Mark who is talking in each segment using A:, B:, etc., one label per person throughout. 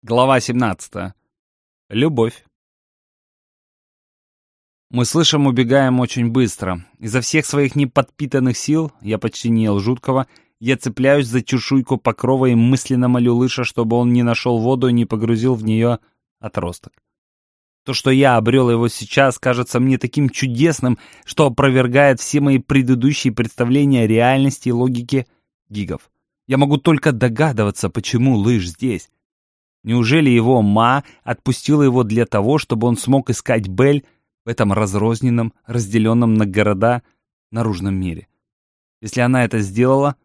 A: Глава 17. Любовь. Мы слышим, убегаем очень быстро. Изо всех своих неподпитанных сил, я почти не ел жуткого, я цепляюсь за чешуйку покрова и мысленно молю лыша, чтобы он не нашел воду и не погрузил в нее отросток. То, что я обрел его сейчас, кажется мне таким чудесным, что опровергает все мои предыдущие представления о реальности и логике гигов. Я могу только догадываться, почему лыж здесь. Неужели его ма отпустила его для того, чтобы он смог искать Бель в этом разрозненном, разделенном на города наружном мире? Если она это сделала,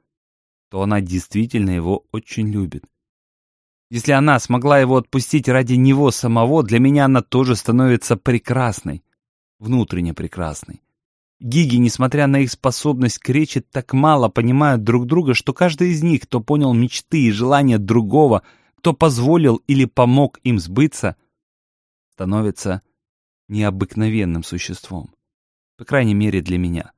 A: то она действительно его очень любит. Если она смогла его отпустить ради него самого, для меня она тоже становится прекрасной, внутренне прекрасной. Гиги, несмотря на их способность к речи, так мало понимают друг друга, что каждый из них, кто понял мечты и желания другого – кто позволил или помог им сбыться, становится необыкновенным существом. По крайней мере, для меня.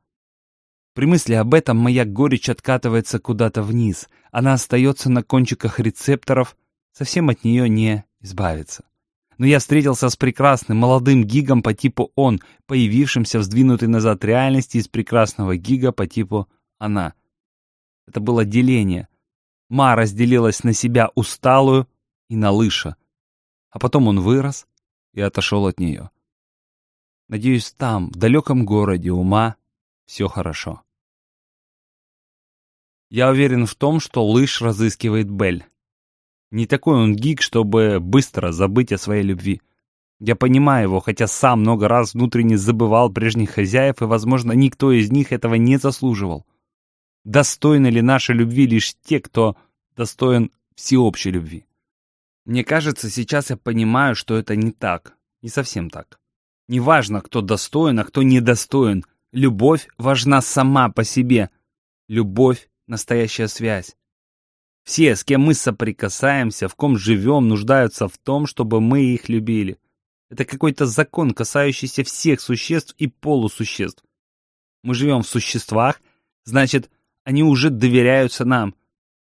A: При мысли об этом моя горечь откатывается куда-то вниз. Она остается на кончиках рецепторов, совсем от нее не избавиться. Но я встретился с прекрасным молодым гигом по типу он, появившимся в сдвинутой назад реальности из прекрасного гига по типу она. Это было деление, Ма разделилась на себя усталую и на лыша. А потом он вырос и отошел от нее. Надеюсь, там, в далеком городе ума, все хорошо. Я уверен в том, что лыж разыскивает Бель. Не такой он гик, чтобы быстро забыть о своей любви. Я понимаю его, хотя сам много раз внутренне забывал прежних хозяев, и, возможно, никто из них этого не заслуживал. Достойны ли нашей любви лишь те, кто достоин всеобщей любви? Мне кажется, сейчас я понимаю, что это не так. Не совсем так. Неважно, кто достоин, а кто недостоин. Любовь важна сама по себе. Любовь — настоящая связь. Все, с кем мы соприкасаемся, в ком живем, нуждаются в том, чтобы мы их любили. Это какой-то закон, касающийся всех существ и полусуществ. Мы живем в существах, значит, они уже доверяются нам,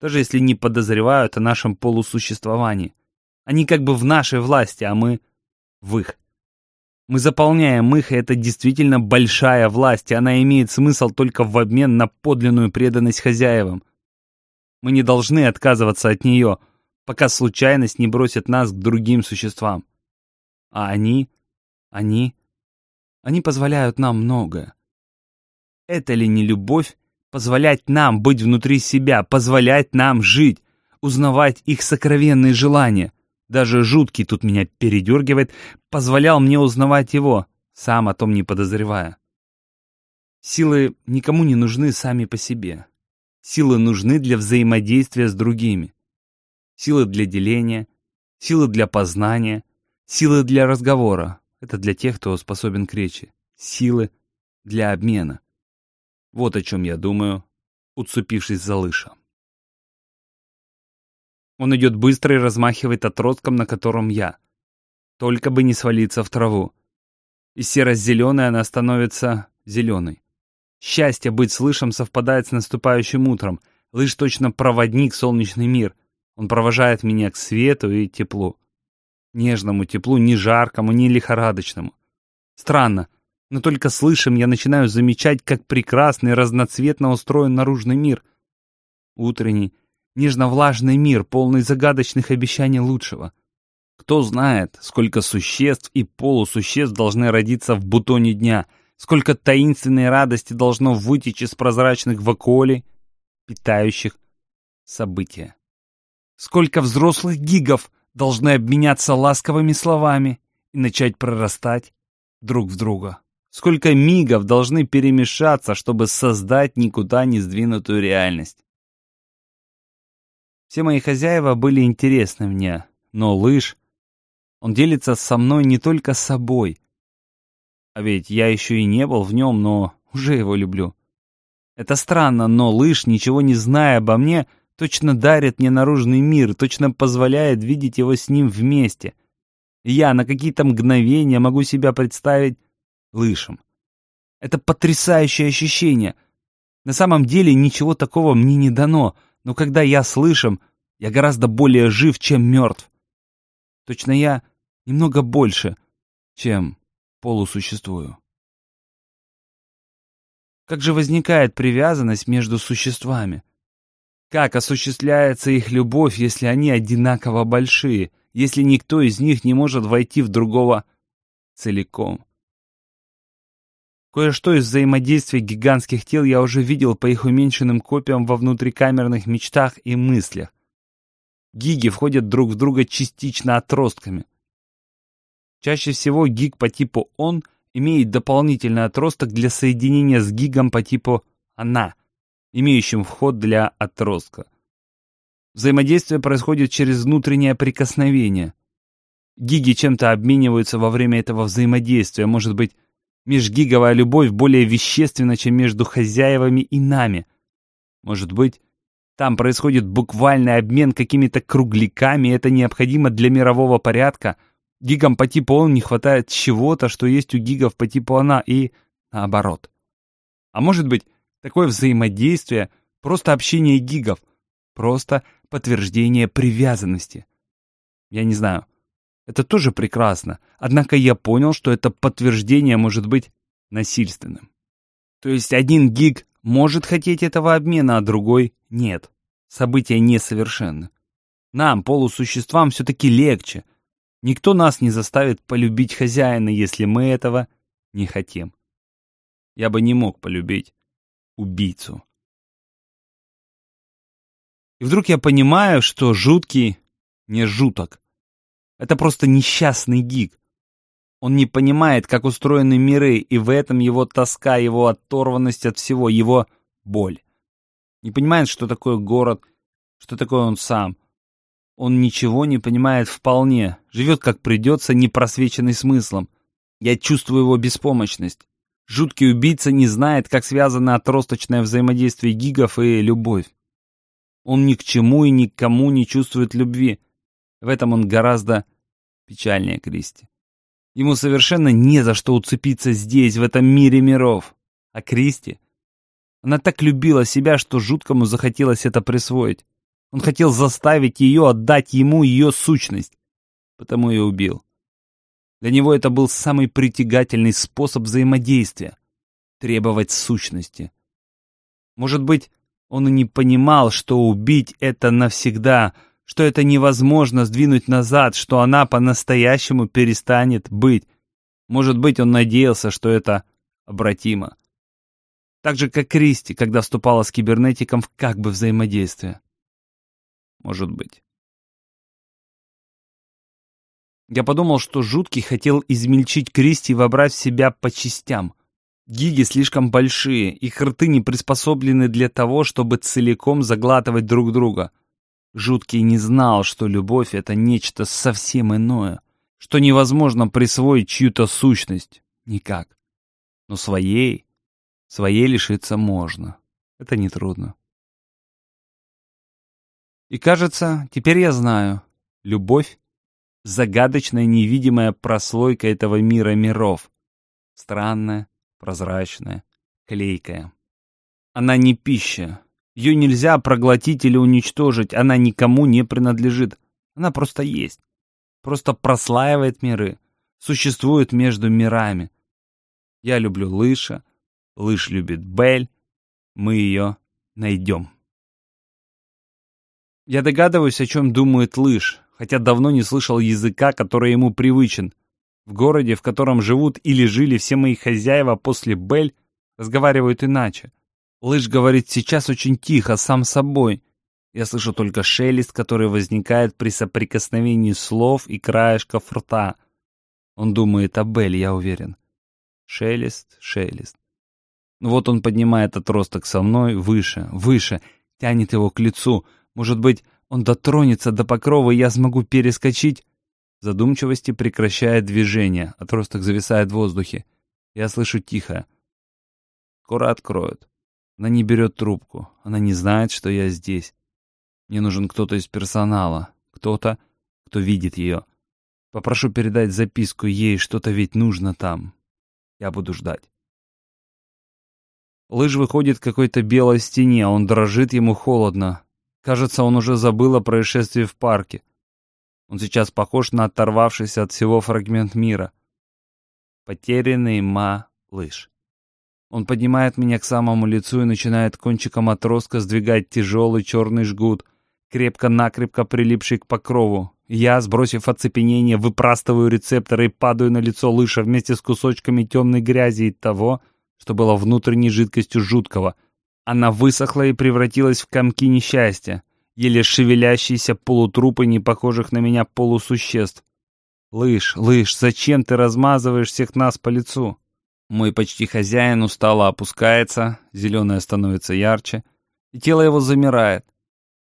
A: даже если не подозревают о нашем полусуществовании. Они как бы в нашей власти, а мы в их. Мы заполняем их, и это действительно большая власть, и она имеет смысл только в обмен на подлинную преданность хозяевам. Мы не должны отказываться от нее, пока случайность не бросит нас к другим существам. А они, они, они позволяют нам многое. Это ли не любовь позволять нам быть внутри себя, позволять нам жить, узнавать их сокровенные желания. Даже жуткий тут меня передергивает, позволял мне узнавать его, сам о том не подозревая. Силы никому не нужны сами по себе. Силы нужны для взаимодействия с другими. Силы для деления, силы для познания, силы для разговора. Это для тех, кто способен к речи. Силы для обмена. Вот о чем я думаю, уцепившись за лыша. Он идет быстро и размахивает отростком, на котором я. Только бы не свалиться в траву. И серо-зеленой она становится зеленой. Счастье быть слышем совпадает с наступающим утром. Лыж точно проводник солнечный мир. Он провожает меня к свету и теплу. Нежному теплу, не жаркому, не лихорадочному. Странно, но только слышим, я начинаю замечать, как прекрасный разноцветно устроен наружный мир. Утренний, нежно-влажный мир, полный загадочных обещаний лучшего. Кто знает, сколько существ и полусуществ должны родиться в бутоне дня, сколько таинственной радости должно вытечь из прозрачных вакуолей, питающих события. Сколько взрослых гигов должны обменяться ласковыми словами и начать прорастать друг в друга. Сколько мигов должны перемешаться, чтобы создать никуда не сдвинутую реальность. Все мои хозяева были интересны мне, но лыж, он делится со мной не только собой. А ведь я еще и не был в нем, но уже его люблю. Это странно, но лыж, ничего не зная обо мне, точно дарит мне наружный мир, точно позволяет видеть его с ним вместе. И я на какие-то мгновения могу себя представить лышем. Это потрясающее ощущение. На самом деле ничего такого мне не дано, но когда я слышим, я гораздо более жив, чем мертв. Точно я немного больше, чем полусуществую. Как же возникает привязанность между существами? Как осуществляется их любовь, если они одинаково большие, если никто из них не может войти в другого целиком? Кое-что из взаимодействия гигантских тел я уже видел по их уменьшенным копиям во внутрикамерных мечтах и мыслях. Гиги входят друг в друга частично отростками. Чаще всего гиг по типу «он» имеет дополнительный отросток для соединения с гигом по типу «она», имеющим вход для отростка. Взаимодействие происходит через внутреннее прикосновение. Гиги чем-то обмениваются во время этого взаимодействия. Может быть, межгиговая любовь более вещественна, чем между хозяевами и нами. Может быть, там происходит буквальный обмен какими-то кругляками, это необходимо для мирового порядка. Гигам по типу он не хватает чего-то, что есть у гигов по типу она, и наоборот. А может быть, Такое взаимодействие — просто общение гигов, просто подтверждение привязанности. Я не знаю. Это тоже прекрасно. Однако я понял, что это подтверждение может быть насильственным. То есть один гиг может хотеть этого обмена, а другой — нет. События несовершенны. Нам, полусуществам, все-таки легче. Никто нас не заставит полюбить хозяина, если мы этого не хотим. Я бы не мог полюбить убийцу. И вдруг я понимаю, что жуткий не жуток. Это просто несчастный гик. Он не понимает, как устроены миры, и в этом его тоска, его оторванность от всего, его боль. Не понимает, что такое город, что такое он сам. Он ничего не понимает вполне, живет как придется, не просвеченный смыслом. Я чувствую его беспомощность. Жуткий убийца не знает, как связано отросточное взаимодействие гигов и любовь. Он ни к чему и ни к кому не чувствует любви. В этом он гораздо печальнее Кристи. Ему совершенно не за что уцепиться здесь, в этом мире миров. А Кристи? Она так любила себя, что жуткому захотелось это присвоить. Он хотел заставить ее отдать ему ее сущность. Потому и убил. Для него это был самый притягательный способ взаимодействия — требовать сущности. Может быть, он и не понимал, что убить — это навсегда, что это невозможно сдвинуть назад, что она по-настоящему перестанет быть. Может быть, он надеялся, что это обратимо. Так же, как Кристи, когда вступала с кибернетиком в как бы взаимодействие. Может быть. Я подумал, что Жуткий хотел измельчить Кристи и вобрать в себя по частям. Гиги слишком большие, их рты не приспособлены для того, чтобы целиком заглатывать друг друга. Жуткий не знал, что любовь — это нечто совсем иное, что невозможно присвоить чью-то сущность. Никак. Но своей, своей лишиться можно. Это нетрудно. И кажется, теперь я знаю, любовь загадочная невидимая прослойка этого мира миров. Странная, прозрачная, клейкая. Она не пища. Ее нельзя проглотить или уничтожить, она никому не принадлежит. Она просто есть. Просто прослаивает миры, существует между мирами. Я люблю Лыша, Лыш любит Бель. Мы ее найдем. Я догадываюсь, о чем думает Лыш, хотя давно не слышал языка, который ему привычен. В городе, в котором живут или жили все мои хозяева после Бель, разговаривают иначе. Лыж говорит сейчас очень тихо, сам собой. Я слышу только шелест, который возникает при соприкосновении слов и краешков рта. Он думает о Бель, я уверен. Шелест, шелест. Вот он поднимает отросток со мной выше, выше, тянет его к лицу. Может быть, он дотронется до покрова, и я смогу перескочить. задумчивости прекращает движение, отросток зависает в воздухе. Я слышу тихо. Скоро откроют. Она не берет трубку. Она не знает, что я здесь. Мне нужен кто-то из персонала. Кто-то, кто видит ее. Попрошу передать записку ей, что-то ведь нужно там. Я буду ждать. Лыж выходит к какой-то белой стене, он дрожит, ему холодно. Кажется, он уже забыл о происшествии в парке. Он сейчас похож на оторвавшийся от всего фрагмент мира. Потерянный малыш. Он поднимает меня к самому лицу и начинает кончиком отростка сдвигать тяжелый черный жгут, крепко-накрепко прилипший к покрову. Я, сбросив оцепенение, выпрастываю рецепторы и падаю на лицо лыша вместе с кусочками темной грязи и того, что было внутренней жидкостью жуткого. Она высохла и превратилась в комки несчастья, еле шевелящиеся полутрупы не похожих на меня полусуществ. «Лыж, лыж, зачем ты размазываешь всех нас по лицу?» Мой почти хозяин устало опускается, зеленое становится ярче, и тело его замирает.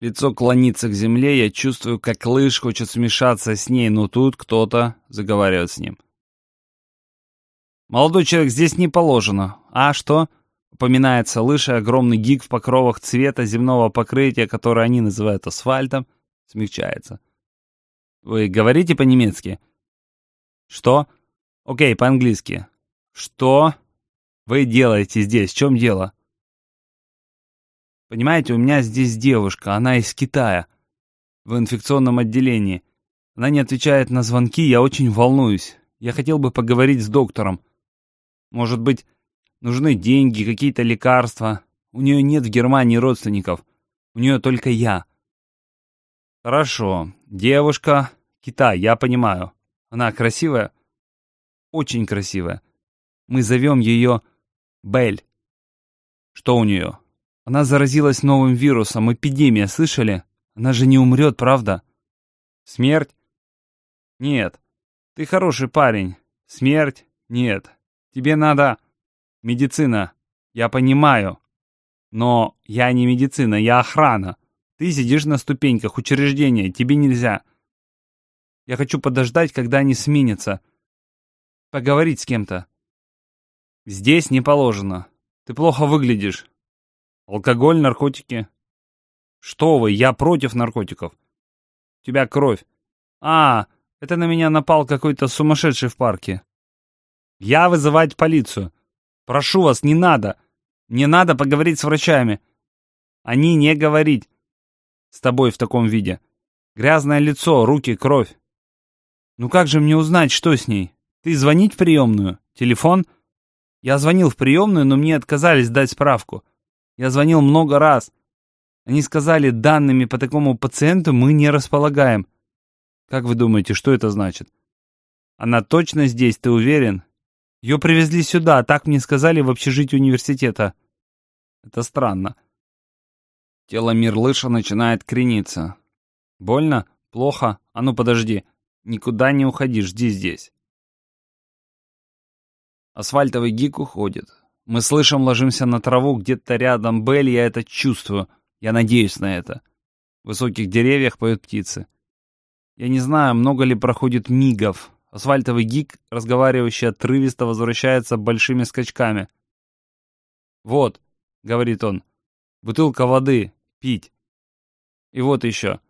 A: Лицо клонится к земле, я чувствую, как лыж хочет смешаться с ней, но тут кто-то заговаривает с ним. «Молодой человек, здесь не положено. А что?» Упоминается лыж и огромный гик в покровах цвета земного покрытия, которое они называют асфальтом, смягчается. «Вы говорите по-немецки?» «Что?» «Окей, по-английски. «Что вы делаете здесь? В чем дело?» «Понимаете, у меня здесь девушка, она из Китая, в инфекционном отделении. Она не отвечает на звонки, я очень волнуюсь. Я хотел бы поговорить с доктором. Может быть, нужны деньги, какие-то лекарства. У нее нет в Германии родственников. У нее только я». «Хорошо. Девушка, Китай, я понимаю. Она красивая?» «Очень красивая. Мы зовем ее Бель. Что у нее? Она заразилась новым вирусом. Эпидемия, слышали? Она же не умрет, правда? Смерть? Нет. Ты хороший парень. Смерть? Нет. Тебе надо... Медицина. Я понимаю. Но я не медицина, я охрана. Ты сидишь на ступеньках учреждения, тебе нельзя. Я хочу подождать, когда они сменятся. Поговорить с кем-то. Здесь не положено. Ты плохо выглядишь. Алкоголь, наркотики. Что вы, я против наркотиков. У тебя кровь. А, это на меня напал какой-то сумасшедший в парке. Я вызывать полицию. Прошу вас, не надо. Не надо поговорить с врачами. Они не говорить. С тобой в таком виде. Грязное лицо, руки, кровь. Ну как же мне узнать, что с ней? Ты звонить в приемную? Телефон? Я звонил в приемную, но мне отказались дать справку. Я звонил много раз. Они сказали, данными по такому пациенту мы не располагаем. Как вы думаете, что это значит? Она точно здесь, ты уверен? Ее привезли сюда, а так мне сказали в общежитии университета. Это странно. Тело Мирлыша начинает крениться. Больно? Плохо? А ну подожди. Никуда не уходи, жди здесь. Асфальтовый гик уходит. Мы слышим, ложимся на траву, где-то рядом Белль, я это чувствую. Я надеюсь на это. В высоких деревьях поют птицы. Я не знаю, много ли проходит мигов. Асфальтовый гик, разговаривающий отрывисто, возвращается большими скачками. «Вот», — говорит он, — «бутылка воды, пить. И вот еще.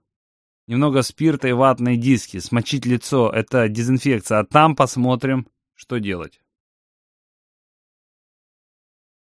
A: Немного спирта и ватные диски, смочить лицо — это дезинфекция, а там посмотрим, что делать».